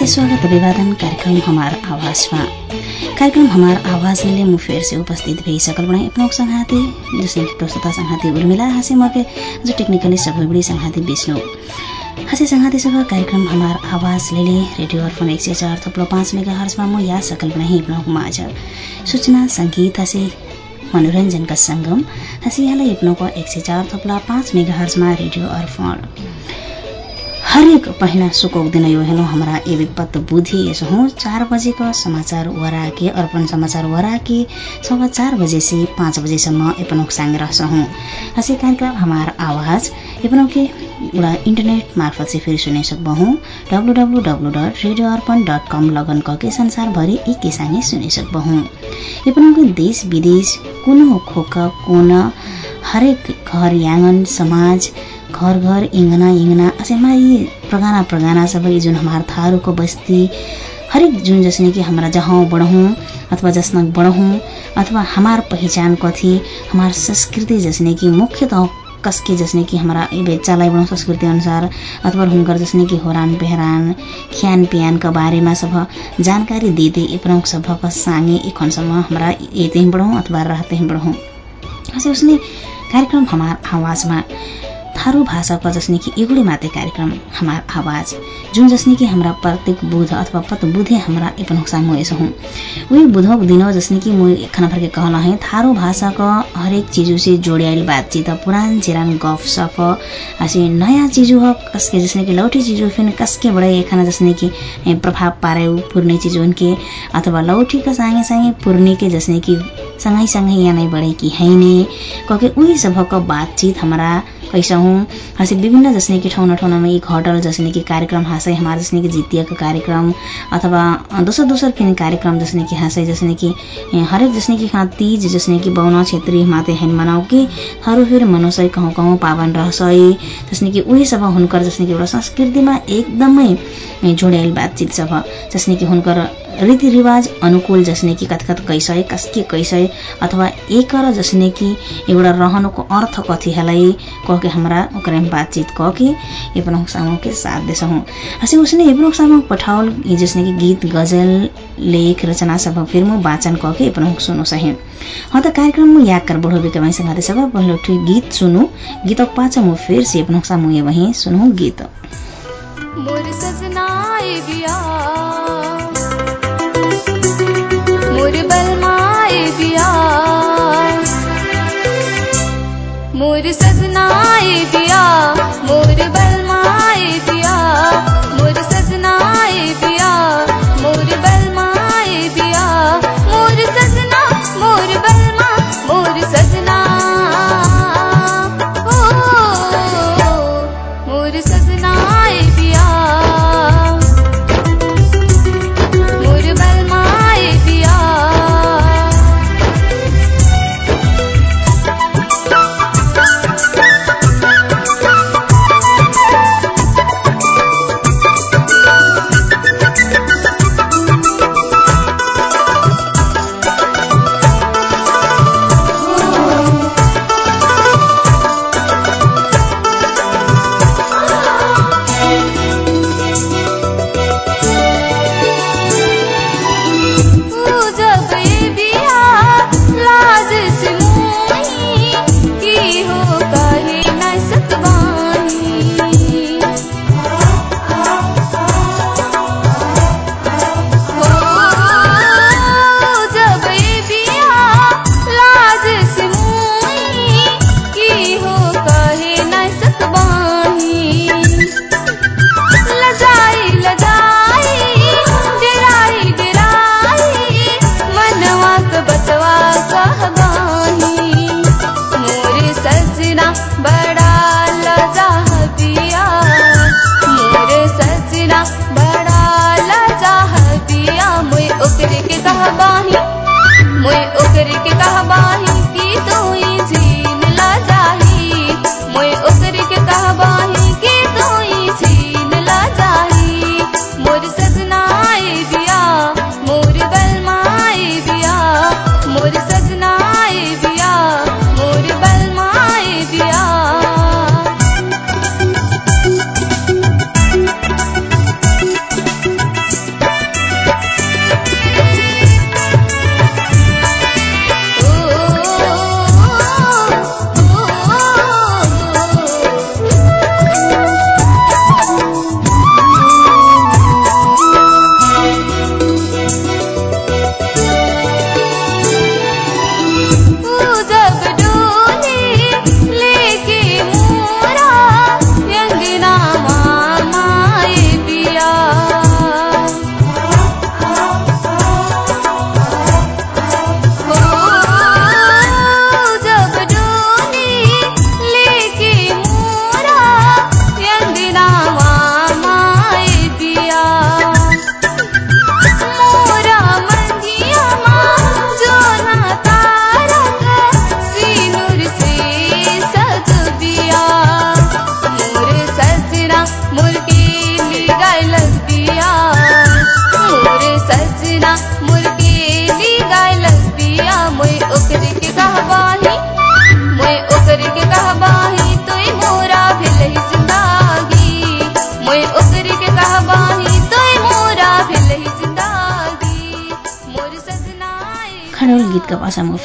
हसे स्वागत अभिवादन कार्यक्रम हमार आवाजमा कार्यक्रम हमार आवाजले म फेर से उपस्थित भई सकल बना अपना संघाती जिसने प्रस्तुता संघाती उर्मिला हसे मके जो टेक्निकली सबै बड़ी संघाती विष्णु हसे संघाती सभा कार्यक्रम हमार आवाज लेले रेडियो अर्पण एक सय चार थप्लो पाँच मेगा हर्समा म या सकल बना हिप्नोको माझ सूचना सङ्गीत हसे मनोरञ्जनका सङ्गम हसी यहाँलाई हिप्नोको एक सय चार थप्ला पाँच मेगा हर्समा रेडियो अर्पण। हरेक पहिला सुकौक दिन यो हेलो। हाम्रा ए विपत्त बुद्धि यसो हूँ। चार बजेको समाचार वराके अर्पण समाचार वराके सवा चार बजे से पाँच बजेसम्म एपनोक सांग रहसहूँ हसे कार्यक्रम हमार आवाज। एपनोके एउटा इन्टरनेट मार्फत चाहिँ फेरि सुनि सकबहौँ W W W dot radio Arpan dot com लगन कके संसारभरि एक किसानी सुनि सकबहौँ एपनोके देश विदेश कुनो खोक कोन हरेक घर याङ्गन समाज घर घर इङ्गना इङ्गना हमारी प्रगाना प्रगाना सब जुन हमार थारूको बस्ती हरेक जुन जसने कि हमारा जहाँ बढ़हूँ अथवा जसना बढ़हूँ अथवा हमार पहिचान कथी हमार संस्कृति जसने कि मुख्यतः कसके जसने कि हमारा ए चलाइ बढौँ संस्कृति अनुसार अथवा हुनकर जसने कि होरान पेहरान ख्यान पियानका बारेमा सब जानकारी दिँदै एपनौक सभका साङ्गे एखनसम्म हमरा एते बढौँ अथवा रहते बढौँ। हसे उसने कार्यक्रम हमार आवाजमा थारू भाषाको जसने कि एगुडे मात्रै कार्यक्रम हमार आवाज जुन जसने कि हाम्रा प्रत्येक बुध अथवा पत बुधे हाम्रा अपन हुएछ हूँ वही बुधक दिन जसने कि म खाना कहला है थारू भाषाको हरेक चीजों से जोड़ियाली बातचीत पुरान चिरान गफ सफ हसे नयाँ चीजों हो कसके जसने कि लौटी चीजों फिर कसके बड़े खाना जसने कि प्रभाव पारे पुर्ने चीजों के अथवा लौटी का सँगै सँगै पुर्ने के जसने कि सँगै सँगै यहाँ बढे कि हैने कके उही सबको बातचीत हमारा कैसा हूँ। हसे विभिन्न जसने कि ठाउँ ठाउँमा यी घटल जसने कि कार्यक्रम हाँसै हमारा जसने कि जितियाको कार्यक्रम अथवा दोसर दोसर किन कार्यक्रम जसने कि हाँसै जसने कि हरेक जसने कि हाँ तीज जसने कि बौना क्षेत्रीय माते हैन मनाऊ कि हरु फेरि मनोसै कहूँ कहूँ पावन रहसै जसने कि उही सब हुनकर जसने कि एउटा संस्कृतिमा एकदमै जोड्याइल बातचित सब जसने कि हुनकर रीतिरिवाज अनुकूल जसने कि कथ कथ कैसै कसके कैसै अथवा एक जसने कि एउटा रहनुको अर्थ कथी हलै कहके हमरा ओकरे बातचीत कहके एपनोक सामू साथ देसहूँ। हसे उसने एपनोक सामू पठाओल जसने कि गीत गजल लेख रचना सब फिर म वाचन कहके एपनोक सुनो सही। हाँ त कार्यक्रम में याद कर बढ़ो भी कमाई संगाते सब पहले उठी गीत सुनु। गीत पाचा मु फिर से एपनोक सामू ये सुनु गीत। मोर सजना बिया मोर मोर बलमाए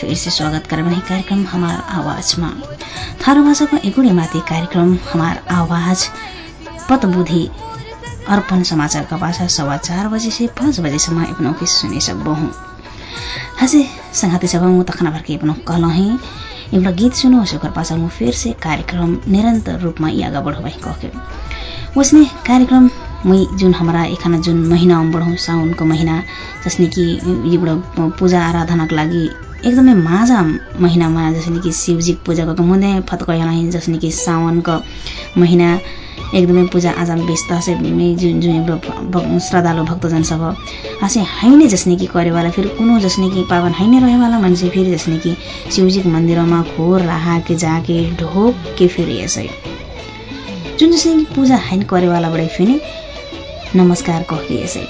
फेरि से स्वागत गरे कार्यक्रम हमार आवाजमा थारू भाषाको एकुडे माथि कार्यक्रम हमार आवाज। पतबुधि अर्पण समाचारका भाषा सवा चार बजे से पाँच बजेसम्म के सुने सकबो हूँ। हसे संगाती सभा मु तखना भरके अपनों कहलही एउटा गीत सुनो सुकर पासा मु फिर से कार्यक्रम निरन्तर रूपमा यी आगा बढ़ो भाइ कहके। उसने कार्यक्रम मै जुन हमारा एखाना जुन महिना बढौँ साउनको महिना जसले कि एउटा पूजा आराधनाको लागि एकदमै माझा महिनामा जसले कि शिवजी पूजा गरेको मुदे फतकलाई जसले कि साउनको महिना एकदमै पूजा आजा व्यस्त से जुन जुन श्रद्धालु भक्तजन सब हसे हाइने जसने कि करेवाला फेरि कुनो जसने कि पावन हाइने रहेवाला मान्छे फेरि जसने कि शिवजीको मन्दिरमा खोर राहा के जाके ढोक के फेरि यसै। जुन जसले कि पूजा हाइन करेवाला बडे फेरि नमस्कार यसै।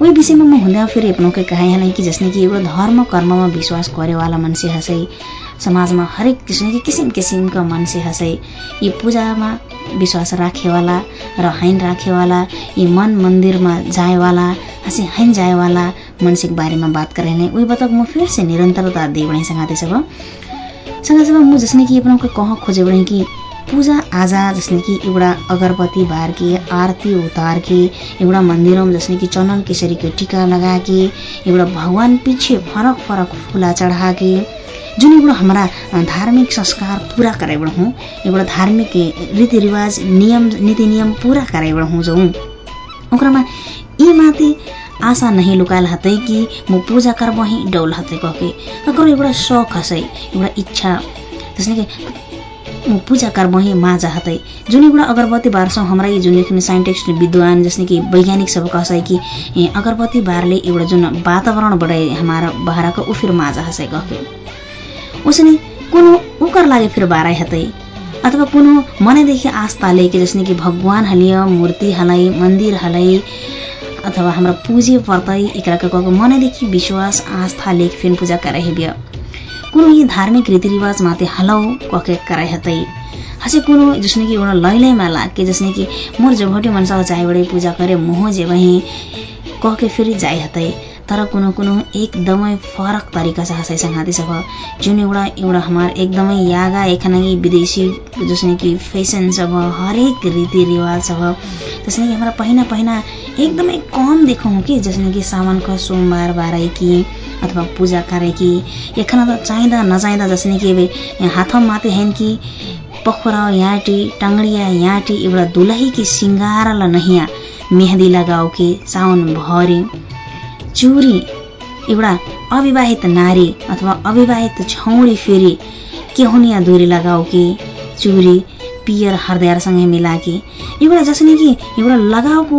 वही विषयमा म हुँदा फेरि अपनौके कहे कि जसने कि एउटा धर्म कर्ममा विश्वास करेवाला मान्छे हसै समाजमा हरेक किसिम किसिम किसिमका मान्छे हसै यी पूजामा विश्वास राखेवाला र हैन राखेवाला यी मन मन्दिरमा जाएवाला हँसी हैन जाएवाला मान्छेको बारेमा बात करे नै उही बतक म फिर से निरन्तरता दिए बढी सँगाते सब सँगै सब म जसने कि अपनाको कह खोजे बढी कि पूजा आजा जसले कि एउटा अगरबत्ती बारके आरती उतारके एउटा मन्दिरमा जसले कि चन्दन केसरीको टिका लगाके एउटा भगवान पछि फरक फरक फुला चढाके जुन एउटा हाम्रा धार्मिक संस्कार पूरा कराइबाट हौँ एउटा धार्मिक रीतिरिवाज नियम नीति नियम पूरा कराइबाट हौँ जाउँ ओकरामा यी माथि आशा नहीं लुकायल हतै कि म पूजा कर वहीँ डौल हतै कहके अगर एउटा शौक हसै एउटा इच्छा। जसले कि पूजा कर वहीँ माझ हतै। जुन एउटा अगरबत्ती बार्छौँ हाम्रा जुन साइन्टिस्ट विद्वान जसले कि वैज्ञानिक सब कहसै कि अगरबत्ती बारले एउटा जुन वातावरण बढाए हमारा बाह्रको ऊ फिर माझ हसै कहके उसने कुनो उकर लागे फिर बाराई हतै अथवा कुनो मनैदेखि आस्था लेके जसने कि भगवान हलिय मूर्ति हलै मन्दिर हलै अथवा हाम्रो पुजे पर्तै एकराका मनैदेखि विश्वास आस्था लेख फिन पूजा करे हेबिय। कुनो धार्मिक रीतिरिवाज माथि हलौ कके करे हतै। हसे कुनो जसने कि एउटा लैलैमा लागे जसने कि मोर जभोटी मनसा चाहे पूजा करे मोह जे वही कहके फेरि जाए हतै। तर कुनो कुनो एकदमै फरक तरिका छ हँसाइ संघाती सब जुन एउटा एउटा हाम्रो एकदमै यागा एखनागी विदेशी जसले कि फेसन सब हरेक रीतिरिवाज सब जसले कि हाम्रो पहिना पहिना एकदमै कम देखौँ कि जसले कि सामानको सोमबार बाराइ कि अथवा पूजा करे कि एखना त चाहिँदा नचाहिँदा जसले कि हाथमा माते हेन कि पखोरा याटी टङ्गडिया याटी एउटा दुलही कि सिङ्गार ल नहिया मेहदी लगाओ कि साउन भरि चुरी एउटा अविवाहित नारी अथवा अविवाहित छौडी फेरि केहुनिया दूरी लगाऊ कि चुरी पियर हरदयारसँगै मिलाकी। एउटा जसले कि एउटा लगाउको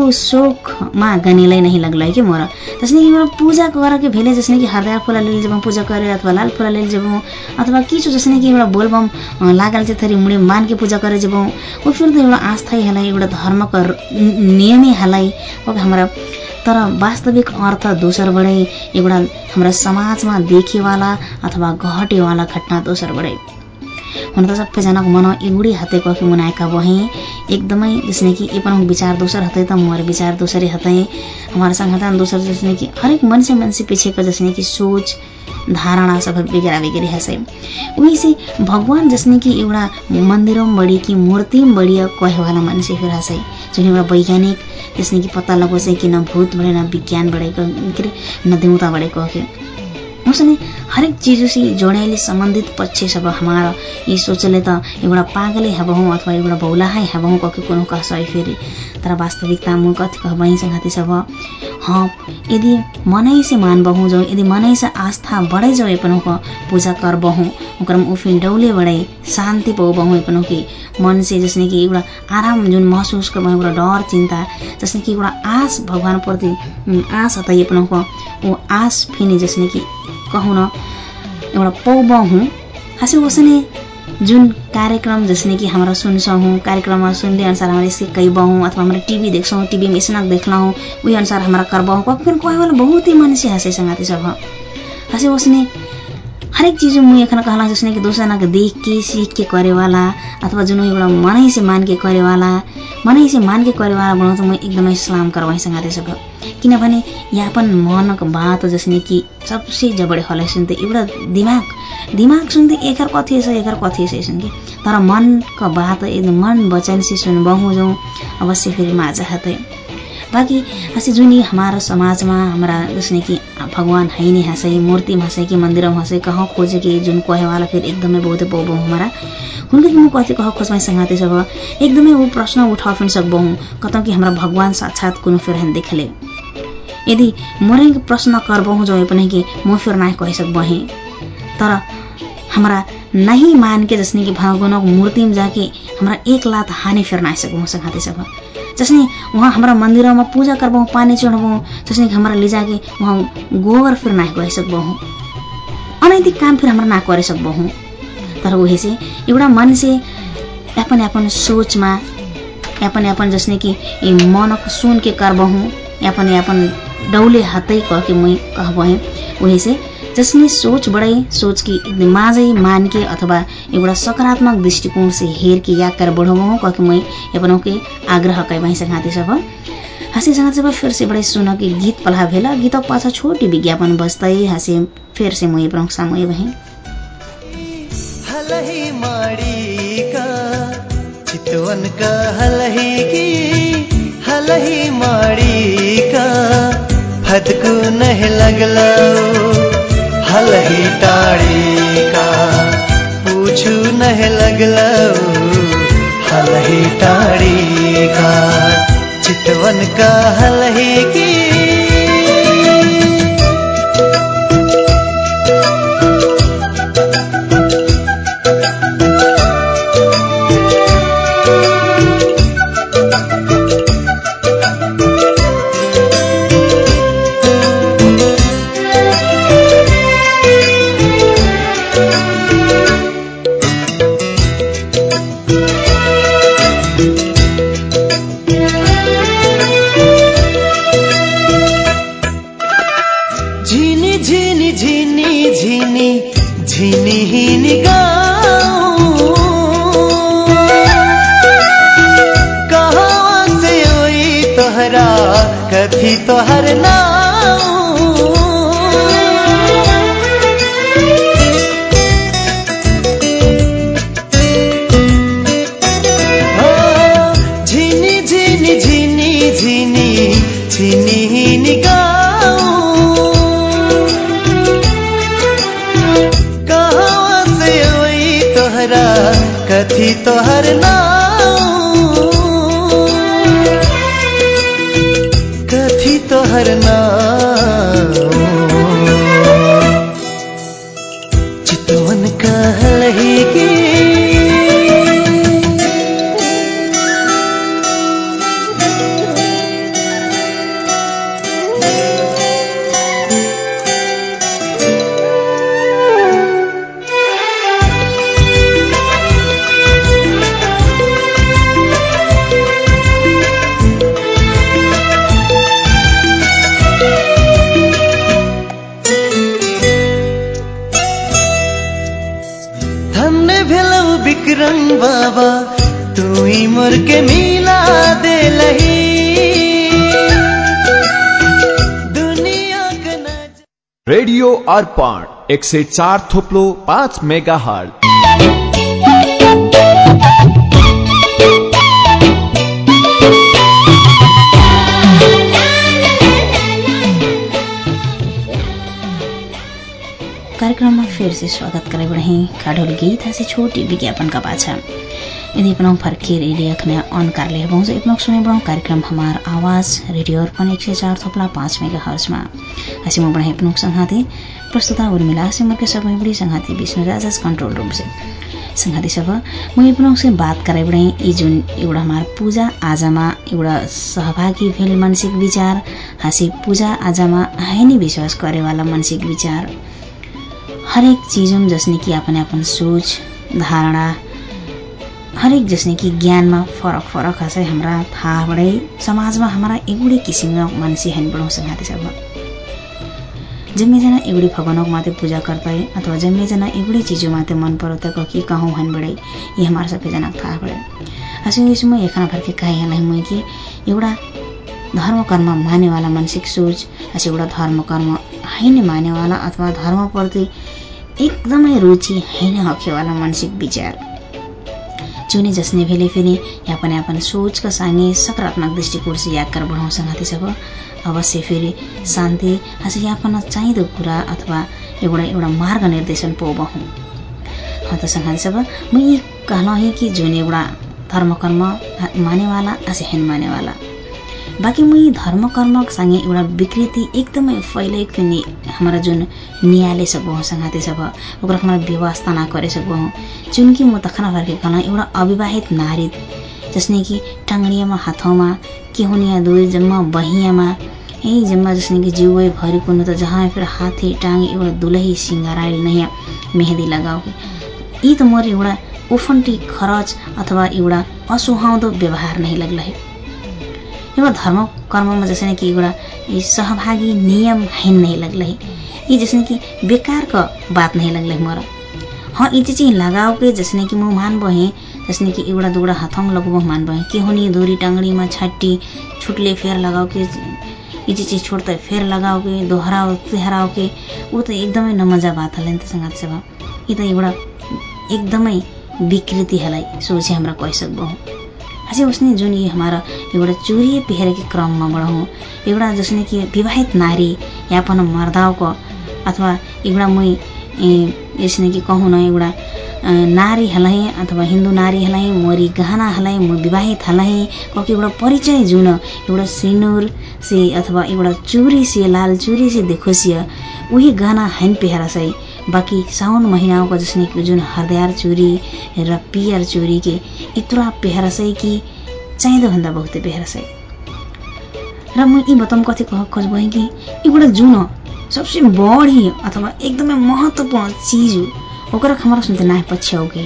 गनेलै नहीं लगलै कि मोर। जसले कि एउटा पूजा के भेले जसले कि हरदयार फुला लेल जब पूजा करे अथवा लाल फुला लेल जब अथवा किचो जसले कि एउटा बोलबम लागल चाहिँ थरी मुडे मान के पूजा करे जब वो फिर त एउटा आस्थै हलाई एउटा धर्मको नियमै हलाई। हाम्रा तर वास्तविक अर्थ दोस्रोबाटै एउटा हाम्रा समाजमा देखेवाला अथवा घटेवाला घटना दोस्रोबाटै। हुन त सबैजनाको मन एउटै हाते कफी मुनाएका वहेँ एकदमै जसने कि अपन विचार दोसर हतै त मोर विचार दोसरे हतै हमारा संगठन दोसर जसने कि हरेक मान्छे मान्छे पीछेको जसने कि सोच धारणा सब बिगरा बिगरी उही से भगवान जसने कि एउटा मन्दिरमा बढी कि मूर्तिमा बढी कहेवाला मान्छे फिर हँसे जुन एउटा वैज्ञानिक त्यसले कि पत्ता लगाउँछ कि न भूत बढे न विज्ञान बढेको के अरे न देउता बढेको उसने हरेक चीज़ों से जोड़ाइले सम्बन्धित पक्ष सब हमारा। ये सोचले त एउटा पागलै हबहौँ अथवा एउटा बौलाहाई हबहौँ कके कोनो कहसै फेरि। तर वास्तविकता म कति कहबही संगति सब? हाँ यदि मनै से मानबहौँ जाउँ यदि मनै से आस्था बढ़ै जाओ अपन पूजा करबहौँ ओकरम उफिन डौले बढै शान्ति पाउबहौँ अपन कि। मन से जसने कि एउटा आराम जुन महसुस करबहौँ एउटा डर चिन्ता जसने कि एउटा आस भगवानप्रति आस हतै अपन ऊ आस फिनी जसने कि कहूँ न एउटा पौबहौँ हाँसे उसने जुन कार्यक्रम जसने कि हमारा सुनसहौँ कार्यक्रममा सुनले अनुसार हमारे सिकैबहौँ अथवा हमारे टीवी देख्छौँ टीवी में स्नक देखलौँ उही अनुसार हमारा कखन कोही वाला बहुत ही मन से हंसे संगाती सब हंसे हरेक चीज मुझे एखन कहला जसने कि दूसरा के देख के अथवा जुन एउटा मनै से मान के करे वाला मनै से मान के करेवाला बनाउँछ म एकदमै सलाम करवाई संगाते सब किनभने यापन मनक बात जसने कि सबसे जबडे हलै सुन्थे एउटा दिमाग दिमाग सुन्थे एकर कथी छ एकर कथी छ सुन तर मनका बात एकदम मन बचन से सुनबहु जाउँ अवश्य फेरि माझा हते। बाकी हसी जुन हमारा समाजमा हाम्रा जसने कि भगवान है नै हँसै मूर्ति हँसै कि मंदिर हँसै कहाँ खोजे कि जुन कहेवाला फिर एकदमै बहुत बहु हमारा। हुनको कि म कति कह खोजमा संगाते सब एकदमै ऊ प्रश्न उठा फिर सकबहु कतौ कि हमरा भगवान साक्षात कुनो फिर हन देखले यदि मोरे प्रश्न करबहु जो पनि कि म फिर ना कह तर हमारा नहीं मान के जसने कि भगवान मूर्ति में जाके हमारा एक लात हानि फिर ना सकबहु संगाते सब। जसने वहाँ हमारा मंदिरों पूजा करबहु पानी चढ़बहु जसने कि हमारा ले जाके वहाँ गोबर फिर ना गए सकबहु अनैतिक काम फिर हमारा ना करे सकबहु तर वही से एउटा मन से अपन अपन सोचमा अपन अपन जसने कि मनक सुन के करबहु अपन अपन डौले हातै कह के मैं कहबहे वही से जसने सोच बढै सोच कि माझै मान के अथवा एउटा सकारात्मक दृष्टिकोण से हेर के या कर बढ़ाऊँ कह के मैं अपनों के आग्रह कै संगाते सब हंसी सब फिर से बड़े सुन के गीत पला भेला गीत पाछा छोटी विज्ञापन बजतै हंसे फिर से मैं अपनों समय वहीं हलही माड़ी का चितवन का हलही की हलही माड़ी का फदकू नहीं लगला। हलही टाड़ी का। पूछू नहीं लगला हलही टाड़ी का। चितवन का हलही की तोहरा कथी तोहर नाऊ कथी तोहर नाऊ धन्य भेलौ विक्रम बाबा, तू ही मोर के मिला दे लही। रेडियो अर्पण, एक से चार थोपलो पाँच मेगा हल कार्यक्रममा फिर से स्वागत करे बढ़े काढोल गीत हसे छोटी विज्ञापन का पाछा यदि अपना फर्के रेडियो अखने ऑन कर ले बहु से अपना सुने बढ़ो कार्यक्रम हमार आवाज रेडियो अर्पण एक सय चार थोपला पाँच मेगा हर्समा हसी म बढ़े अपना संघाते प्रस्तुता उर्मिला से मर के सब बड़ी संघाते विष्णु राजा कंट्रोल रूम से। संघाती सब म अपना से बात करे बढ़े यी जुन एउटा हमार पूजा आजामा एउटा सहभागी भेल मानसिक विचार हाँसी पूजा आजामा हैनी विश्वास करेवाला मानसिक विचार। हरेक चीजों जसने कि अपन अपन सोच धारणा हरेक जसने कि ज्ञानमा फरक फरक हसे हाम्रा थाहा बडै। समाजमा हाम्रा एउटै किसिमका मान्छे हैन बढाउँ संघाती सब। जम्मेजना एगुड़ी भगवानों माते पूजा है अथवा जम्मेजना एगुड़ी चीजों माते मन है कि कहूँ हन बड़े ये हमारे सबके जना था बड़े हसी इसमें एखना भर के कहे नहीं मुई कि एउटा धर्म कर्म मानेवाला मानसिक सोच हसी एउटा धर्म कर्म हैन मानेवाला अथवा धर्मप्रति एकदमै रुचि हैन हखेवाला मानसिक विचार। चुने जसने भेले फेरि यापन यापन सोचका सँगै सकारात्मक दृष्टिकोण से याकर बढाउँ संगति सब अवश्य फेरि शान्ति हाँस यापन चाहिँदो कुरा अथवा एउटा एउटा मार्ग निर्देशन पो बहुँ त संगति सब म यी कहना कि जुन एउटा धर्म कर्म मानेवाला हाँसे हैन मानेवाला। बाँकी म यी धर्म कर्म सँगै एउटा विकृति एकदमै फैलाएको नि हमारा जुन नियाले सकबो संगाते सब ओकरा हमारा व्यवस्था ना करे जुन कि म तखना भरके कहना एउटा अविवाहित नारी जसने कि टाङ्डियामा हाथौँमा के हुनिया दुई जम्मा बहियामा यही जम्मा जसने कि जिउै भरि त जहाँ फिर हाथे टाँगे एउटा दुलही सिङ्गाराइल नयाँ मेहदी लगाओ यी त मोर एउटा उफन्टी खरच अथवा एउटा असुहाउँदो व्यवहार नै लाग्ला है एउटा धर्म कर्ममा जसने कि एउटा सहभागी नियम हैन नहीं लगल है ये कि बेकार का बात नहीं लगल है मोरा हाँ ये चीज लगाओ के जसने कि मुँह मान बहे जसने कि एउटा दुगड़ा हाथों में लगबो मान बहे के होनी दूरी टांगड़ी में छट्टी छुटले फेर लगाओ के ये चीज छोड़ते फेर लगाओ के दोहराओ के वो तो एकदमै नमजा बात हलै त संगात सेवा ये त एउटा एकदमै विकृति हलाई सोचे हमरा कह सकबो अझै उसने जुन ये हमारा एउटा चोरी पहरे के क्रममा बढाउँ एउटा जसने कि विवाहित नारी यापन मर्दाउको अथवा एउटा मै यसने कि कहूँ न एउटा नारी हलाई अथवा हिन्दू नारी हलाई मोरी गहना हलाई म विवाहित हलाई कति एउटा परिचय जुन एउटा सिनुर से अथवा एउटा चुरी से लाल चुरी से देखोसिय उही गहना हैन सही। बाँकी साउन महिनाको जसने जुन हरदयार चुरी र पियर चुरी के इतना पेहरा सही कि चाहिँदोभन्दा बहुतै पेहरा सही र म यी बताउँ कति कह खोज भएँ कि एउटा जुन सबसे बढी अथवा एकदमै महत्त्वपूर्ण चीज हो ओकरा हमारा सुनते ना पछ्याउ के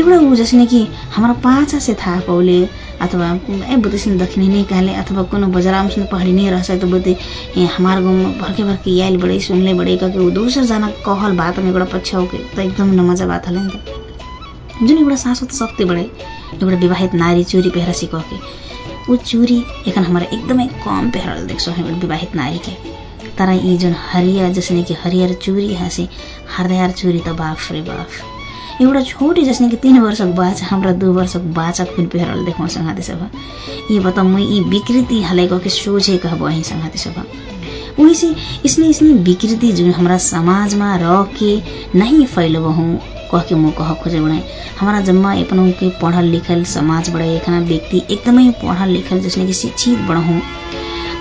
एउटा ऊ जसने कि हमारा पाँचा से था पौले अथवा ए सुन दक्षिणी नहीं कहले अथवा कोनो बजराम सुन पहाड़ी नहीं रह तो बुते हमार गाँव में भरके भरके आयल सुनले बड़े कह ऊ दोसर जना कहल बात में एउटा पछ्याउ के त एकदम नमजा बात हले नि त। जुन एउटा शाश्वत शक्ति बड़े एउटा विवाहित नारी चोरी पेहरा के ऊ चोरी एखन हमारा एकदमै कम पेहरल देख्छौँ एउटा विवाहित नारी के। तर यी जुन हरिया जसने कि हरियर चोरी हाँसे हरदयार चोरी त बाफ रे बाफ एउटा छोटी जसने कि तीन वर्षको बाछा हाम्रा दु वर्षको बाछा खुन पेहरल देखाउँ संघाते सभा ये बता मैं ये विकृति हालेको कि सोचे कह वही संघाते सभा वही से इसने इसने विकृति जुन हमारा समाजमा रह के नहीं फैलब हूँ कह म कह खोजे बड़े। हमारा जम्मा अपनों के पढ़ल लिखल समाज बड़े व्यक्ति एकदमै पढ़ल लिखल जसने कि शिक्षित बढहूँ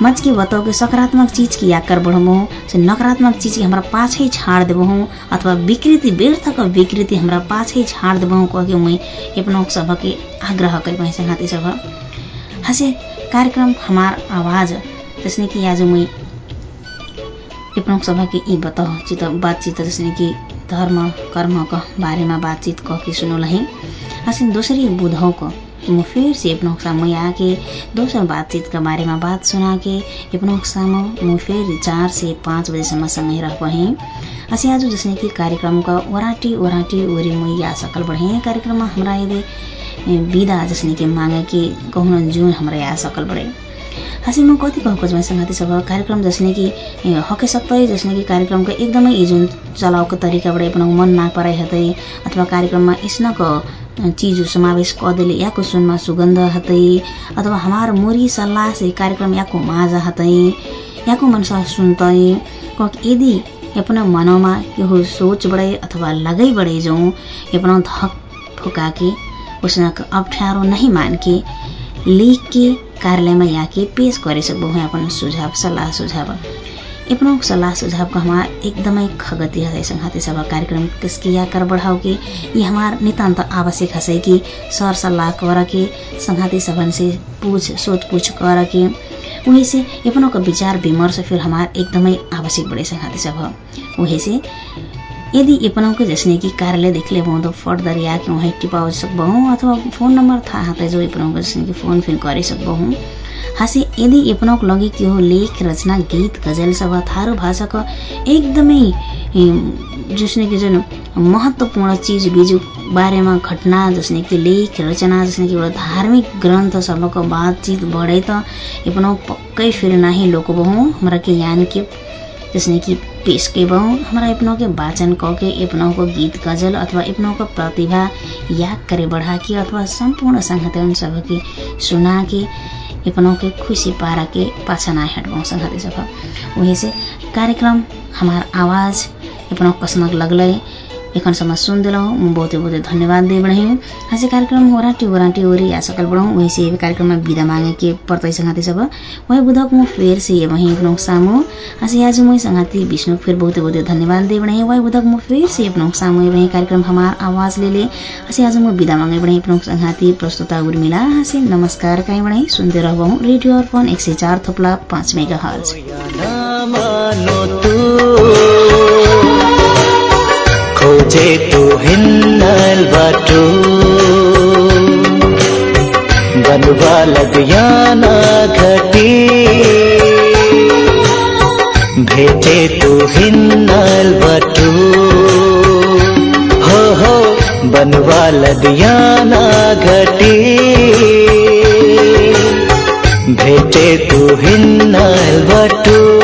मच के बताओ कि सकारात्मक चीज की याकर बढ़बो से नकारात्मक चीज की हमरा पाछे छाड़ देबहु अथवा विकृति व्यर्थक विकृति हमरा पाछे छाड़ देबहु कह के मैं अपनों सब के आग्रह पाए संगाती सब हसे कार्यक्रम हमार आवाज जसने कि आज मैं अपनों सब के ई बताओ चित बातचीत जसने कि धर्म कर्म का बारे में बातचीत कह के सुनो लही हसे दोसरी बुधौ को म फिर से अपनों सामू आके दोसर बातचीत के बारे में बात सुना के अपनों सामू म फिर चार से पाँच बजेसम्म सँगै रह आज जसने कि कार्यक्रम का वराटी वराटी ओरी मुई आ सकल बढ़े कार्यक्रम में हमरा यदि विदा जसने कि मांगे कि कहूँ जून हमरा आ सकल बढ़े। हँसी म कति कह खोजमा संगति सब कार्यक्रम जसने कि हके सक्दै जसने कि कार्यक्रमको एकदमै यी जुन चलाउको तरिकाबाट अपना मन ना पराइ हतै अथवा कार्यक्रममा इस्नको चीज समावेश क देले याको सुनमा सुगन्ध हतै अथवा हमार मोरी सल्लाह से कार्यक्रम याको माजा हतै। याको मनसा सुनतै कक यदि अपना मनोमा केहो सोच अथवा लगै जाउँ अपना धक फुका के उसना अप्ठ्यारो नहीं मान के लिख कार्यालयमा याके पेश करे सकबो अपन सुझाव सल्लाह सुझाव। अपनो सल्लाह सुझाव को हमार एकदमै खगति है संघाती सभा कार्यक्रम किसकी या कर बढ़ाओ के ये हमार नितान्त आवश्यक है कि सर सल्लाह कर के संघाती सभन से पूछ सोच पूछ कर के से विचार विमर्श फिर हमार एकदमै आवश्यक बड़े संघाती सभा। वहीं से यदि अपनों के जसने कि कार्यालय देखले हो तो फर्दर या कि वहीं टिपाओ सकबहूँ अथवा फोन नंबर था हाथे जो अपनों के जसने कि फोन फिर करे सकबहूँ हाँसे यदि एपनौक लगे कि हो लेख रचना गीत गजल सब थारू भाषाको एकदमै जसने कि जुन महत्त्वपूर्ण चिज बिजु बारेमा घटना जसने कि लेख रचना जसने कि एउटा धार्मिक ग्रन्थ सबको बातचीत बढे त एपनौ पक्कै फिर नाही लोक बहु हमरा के यान के जसने कि पेश के बहु। हमारा अपनों के वाचन क के गीत गजल अथवा अपनों को प्रतिभा याद करे बढ़ा के अथवा संपूर्ण संगठन सब के सुना के के खुशी पारा के पाछा ना हटवाऊँ संगति सब वही से कार्यक्रम हमार आवाज अपनों कसमक लगलै एखनसम्म सुनिदिलौँ म बहुते बहुते धन्यवाद दे बढ़ाऊँ हाँसे कार्यक्रम ओराटी ओराटी ओरी या सकल बढ़ाऊँ वही से कार्यक्रममा विदा मागे के पर्तै संगाती सब। वही बुधक म फेर से वही अपनों सामू। हाँसे आज मैं संगाती विष्णु फिर बहुते बहुते धन्यवाद दे बढ़ाएँ वही बुधक म फेर से अपनों सामू वही कार्यक्रम हमार आवाज ले ले आज म विदा मागे बढ़ाएँ अपनों संगाती प्रस्तुता उर्मिला हाँसे नमस्कार कहीँ बढ़ाएँ सुनते रहबहूँ रेडियो अर्पण एक सय चार थोप्ला पाँच मेगा हर्ज खोजे तो हिन्नल बाटो। बनवा लगियाना घटी। भेटे तो हिन्नल बाटो। हो हो बनवा लगियाना घटी। भेटे तो हिन्नल बाटो।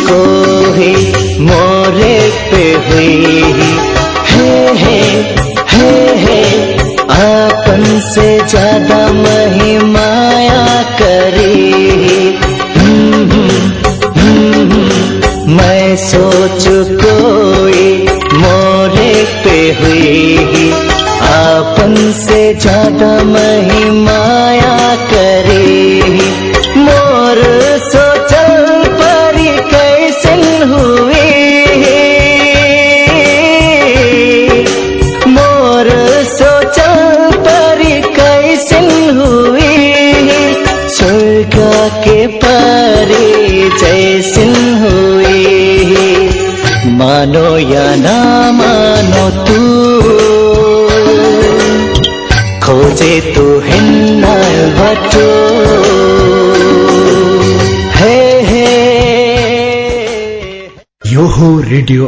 को ही मोरे पे हुई। है है है है आपन से ज़्यादा महिमाया करी। हम्म, हम्म, हम्म, मैं सोच कोई मोरे पे हुई। आपन से ज़्यादा महिमाया करे। के परी जैसन हुई मानो या ना मानो तू। खोजे तू हिन्नल भटो हे हे। यो हो रेडियो